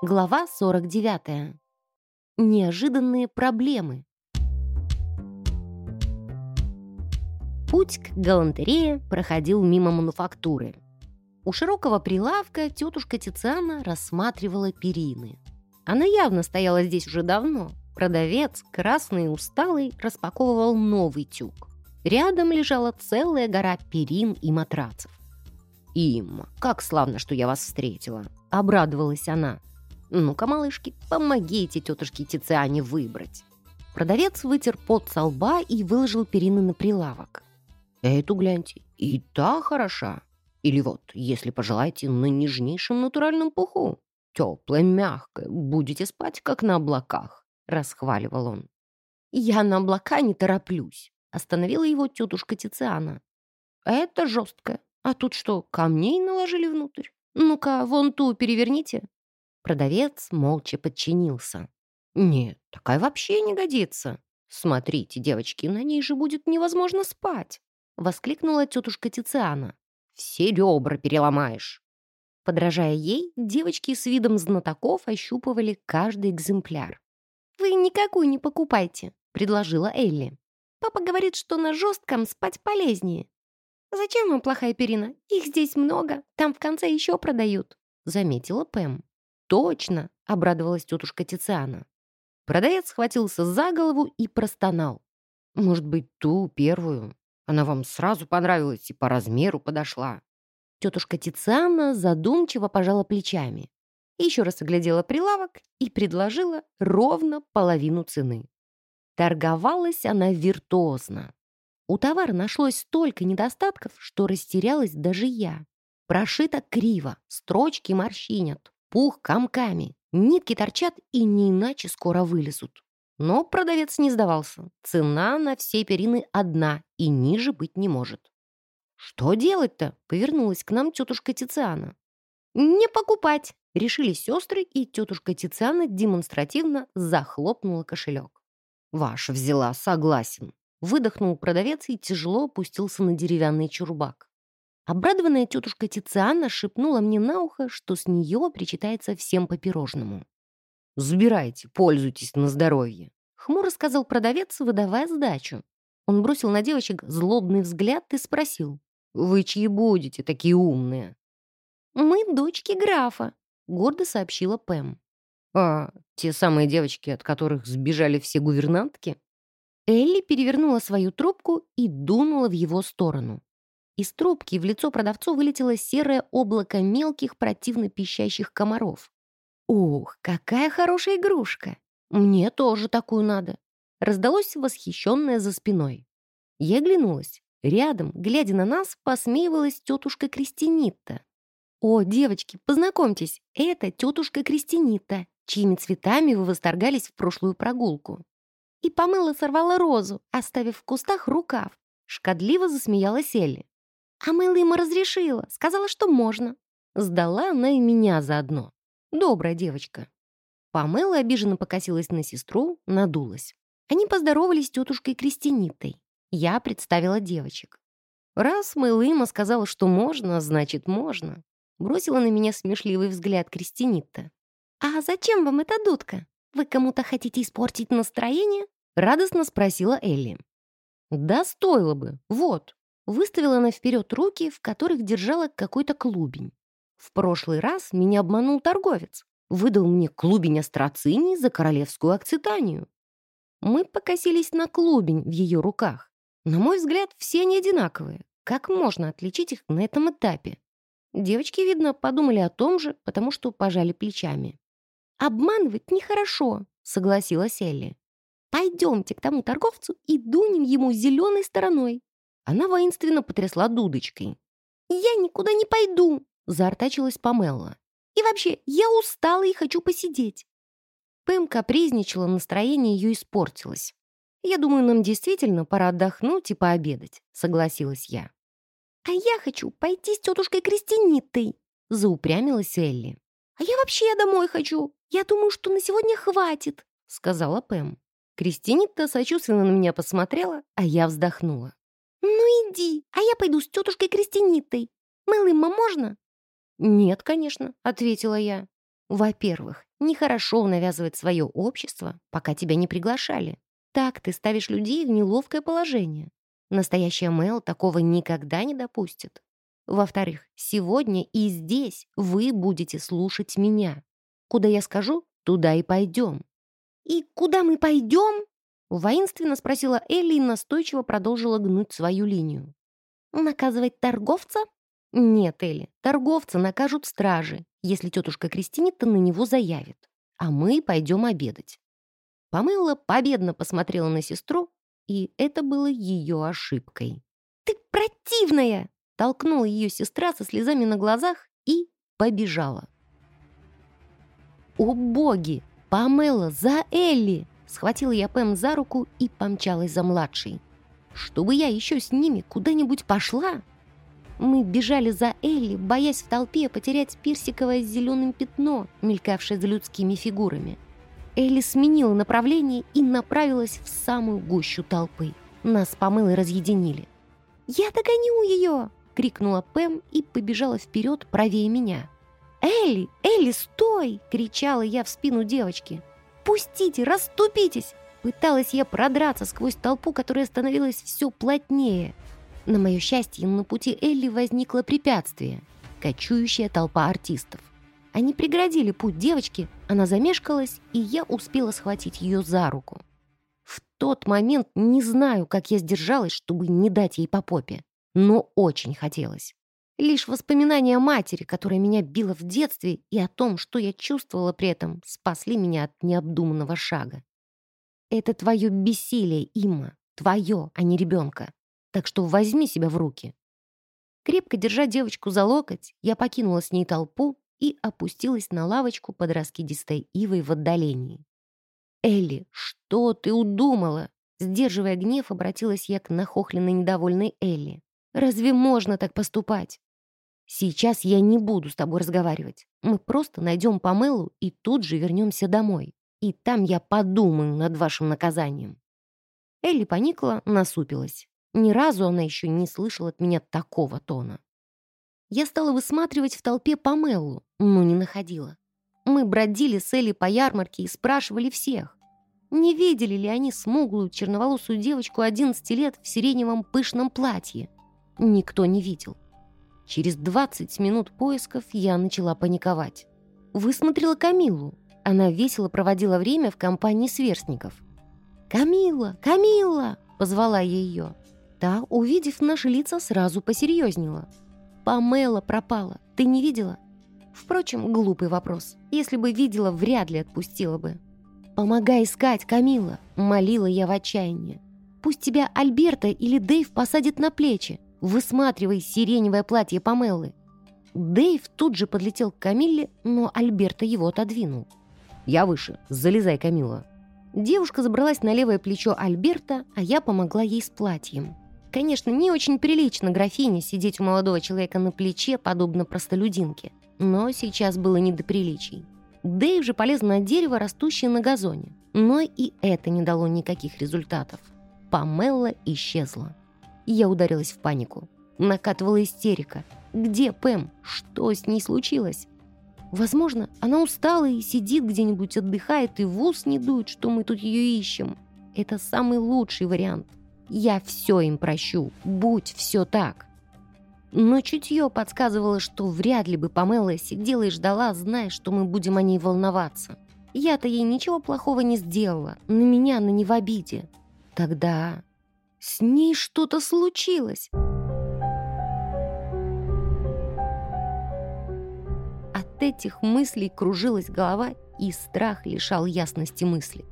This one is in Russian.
Глава 49. Неожиданные проблемы. Путь к галантерее проходил мимо мануфактуры. У широкого прилавка тетушка Тициана рассматривала перины. Она явно стояла здесь уже давно. Продавец, красный и усталый, распаковывал новый тюк. Рядом лежала целая гора перин и матрацев. «Имма, как славно, что я вас встретила!» — обрадовалась она. «Ну-ка, малышки, помогите тетушке Тициане выбрать». Продавец вытер пот со лба и выложил перины на прилавок. «Эту гляньте, и та хороша. Или вот, если пожелаете, на нежнейшем натуральном пуху. Теплая, мягкая, будете спать, как на облаках», — расхваливал он. «Я на облака не тороплюсь», — остановила его тетушка Тициана. «Это жесткое. А тут что, камней наложили внутрь? Ну-ка, вон ту переверните». Продавец молча подчинился. «Нет, такая вообще не годится. Смотрите, девочки, на ней же будет невозможно спать!» Воскликнула тетушка Тициана. «Все ребра переломаешь!» Подражая ей, девочки с видом знатоков ощупывали каждый экземпляр. «Вы никакую не покупайте», — предложила Элли. «Папа говорит, что на жестком спать полезнее». «Зачем вам плохая перина? Их здесь много, там в конце еще продают», — заметила Пэм. «Точно!» — обрадовалась тетушка Тициана. Продавец схватился за голову и простонал. «Может быть, ту первую? Она вам сразу понравилась и по размеру подошла». Тетушка Тициана задумчиво пожала плечами. Еще раз оглядела прилавок и предложила ровно половину цены. Торговалась она виртуозно. У товара нашлось столько недостатков, что растерялась даже я. Прошито криво, строчки морщинят, Пух комками, нитки торчат и не иначе скоро вылезут. Но продавец не сдавался. Цена на все перины одна и ниже быть не может. «Что делать-то?» — повернулась к нам тетушка Тициана. «Не покупать!» — решили сестры, и тетушка Тициана демонстративно захлопнула кошелек. «Ваш взяла, согласен!» — выдохнул продавец и тяжело опустился на деревянный чурбак. Обрадованная тетушка Тициана шепнула мне на ухо, что с нее причитается всем по пирожному. «Забирайте, пользуйтесь на здоровье», — хмуро сказал продавец, выдавая сдачу. Он бросил на девочек злобный взгляд и спросил. «Вы чьи будете, такие умные?» «Мы дочки графа», — гордо сообщила Пэм. «А те самые девочки, от которых сбежали все гувернантки?» Элли перевернула свою трубку и дунула в его сторону. Из трубки в лицо продавцу вылетело серое облако мелких противно пищащих комаров. «Ух, какая хорошая игрушка! Мне тоже такую надо!» Раздалось восхищенное за спиной. Я оглянулась. Рядом, глядя на нас, посмеивалась тетушка Кристинитта. «О, девочки, познакомьтесь, это тетушка Кристинитта, чьими цветами вы восторгались в прошлую прогулку». И помыла сорвала розу, оставив в кустах рукав. Шкодливо засмеялась Элли. А Мэйла ему разрешила, сказала, что можно. Сдала она и меня заодно. Добрая девочка. Памела обиженно покосилась на сестру, надулась. Они поздоровались с тетушкой Кристинитой. Я представила девочек. Раз Мэлыма сказала, что можно, значит можно. Бросила на меня смешливый взгляд Кристинита. «А зачем вам эта дудка? Вы кому-то хотите испортить настроение?» Радостно спросила Элли. «Да стоило бы. Вот». Выставила она вперед руки, в которых держала какой-то клубень. В прошлый раз меня обманул торговец. Выдал мне клубень астрацинии за королевскую акцитанию. Мы покосились на клубень в ее руках. На мой взгляд, все они одинаковые. Как можно отличить их на этом этапе? Девочки, видно, подумали о том же, потому что пожали плечами. «Обманывать нехорошо», — согласилась Элли. «Пойдемте к тому торговцу и дунем ему зеленой стороной. Она воинственно потрясла дудочкой. «Я никуда не пойду!» — заортачилась Памелла. «И вообще, я устала и хочу посидеть!» Пэм капризничала, настроение ее испортилось. «Я думаю, нам действительно пора отдохнуть и пообедать», — согласилась я. «А я хочу пойти с тетушкой Кристинитой», — заупрямилась Элли. «А я вообще домой хочу. Я думаю, что на сегодня хватит», — сказала Пэм. Кристинита сочувственно на меня посмотрела, а я вздохнула. «Ну иди, а я пойду с тетушкой Кристинитой. Мылыма можно?» «Нет, конечно», — ответила я. Во-первых, нехорошо навязывать свое общество, пока тебя не приглашали. Так ты ставишь людей в неловкое положение. Настоящая Мэл такого никогда не допустит. Во-вторых, сегодня и здесь вы будете слушать меня. Куда я скажу, туда и пойдем. «И куда мы пойдем?» Воинственно спросила Элли и настойчиво продолжила гнуть свою линию. «Наказывать торговца?» «Нет, Элли, торговца накажут стражи, если тетушка Кристинита на него заявит. А мы пойдем обедать». Помыла победно посмотрела на сестру, и это было ее ошибкой. «Ты противная!» толкнула ее сестра со слезами на глазах и побежала. «О боги! Памела, за Элли!» Схватила я Пэм за руку и помчалась за младшей. «Чтобы я еще с ними куда-нибудь пошла?» Мы бежали за Элли, боясь в толпе потерять персиковое зеленым пятно, мелькавшее за людскими фигурами. Элли сменила направление и направилась в самую гущу толпы. Нас с Памелой разъединили. «Я догоню ее!» — крикнула Пэм и побежала вперед правее меня. «Элли! Элли, стой!» — кричала я в спину девочки. «Пустите! Расступитесь!» Пыталась я продраться сквозь толпу, которая становилась все плотнее. На мое счастье, на пути Элли возникло препятствие — кочующая толпа артистов. Они преградили путь девочке, она замешкалась, и я успела схватить ее за руку. В тот момент не знаю, как я сдержалась, чтобы не дать ей по попе, но очень хотелось. Лишь воспоминания о матери, которая меня била в детстве, и о том, что я чувствовала при этом, спасли меня от необдуманного шага. Это твое бессилие, Имма, твое, а не ребенка. Так что возьми себя в руки. Крепко держа девочку за локоть, я покинула с ней толпу и опустилась на лавочку под раскидистой ивой в отдалении. «Элли, что ты удумала?» Сдерживая гнев, обратилась я к нахохленной недовольной Элли. «Разве можно так поступать?» Сейчас я не буду с тобой разговаривать. Мы просто найдем Памелу и тут же вернемся домой. И там я подумаю над вашим наказанием». Элли поникла, насупилась. Ни разу она еще не слышала от меня такого тона. Я стала высматривать в толпе Памелу, но не находила. Мы бродили с Элли по ярмарке и спрашивали всех. Не видели ли они смуглую черноволосую девочку 11 лет в сиреневом пышном платье? Никто не видел. Через 20 минут поисков я начала паниковать. Высмотрела Камилу. Она весело проводила время в компании сверстников. «Камила! Камила!» — позвала я ее. Та, увидев наши лица, сразу посерьезнела. «Памела пропала. Ты не видела?» Впрочем, глупый вопрос. Если бы видела, вряд ли отпустила бы. «Помогай искать, Камила!» — молила я в отчаянии. «Пусть тебя Альберта или Дэйв посадят на плечи высматривая сиреневое платье Памеллы. Дэйв тут же подлетел к Камилле, но Альберта его отодвинул. «Я выше. Залезай, Камила». Девушка забралась на левое плечо Альберта, а я помогла ей с платьем. Конечно, не очень прилично графине сидеть у молодого человека на плече, подобно простолюдинке. Но сейчас было не до приличий. Дэйв же полез на дерево, растущее на газоне. Но и это не дало никаких результатов. Памелла исчезла. Я ударилась в панику. Накатывала истерика. Где Пэм? Что с ней случилось? Возможно, она устала и сидит где-нибудь, отдыхает, и в ус не дует, что мы тут ее ищем. Это самый лучший вариант. Я все им прощу, будь все так. Но чутье подсказывало, что вряд ли бы Памела сидела и ждала, зная, что мы будем о ней волноваться. Я-то ей ничего плохого не сделала, на меня она не в обиде. Тогда с ней что-то случилось. От этих мыслей кружилась голова, и страх лишал ясности мысли.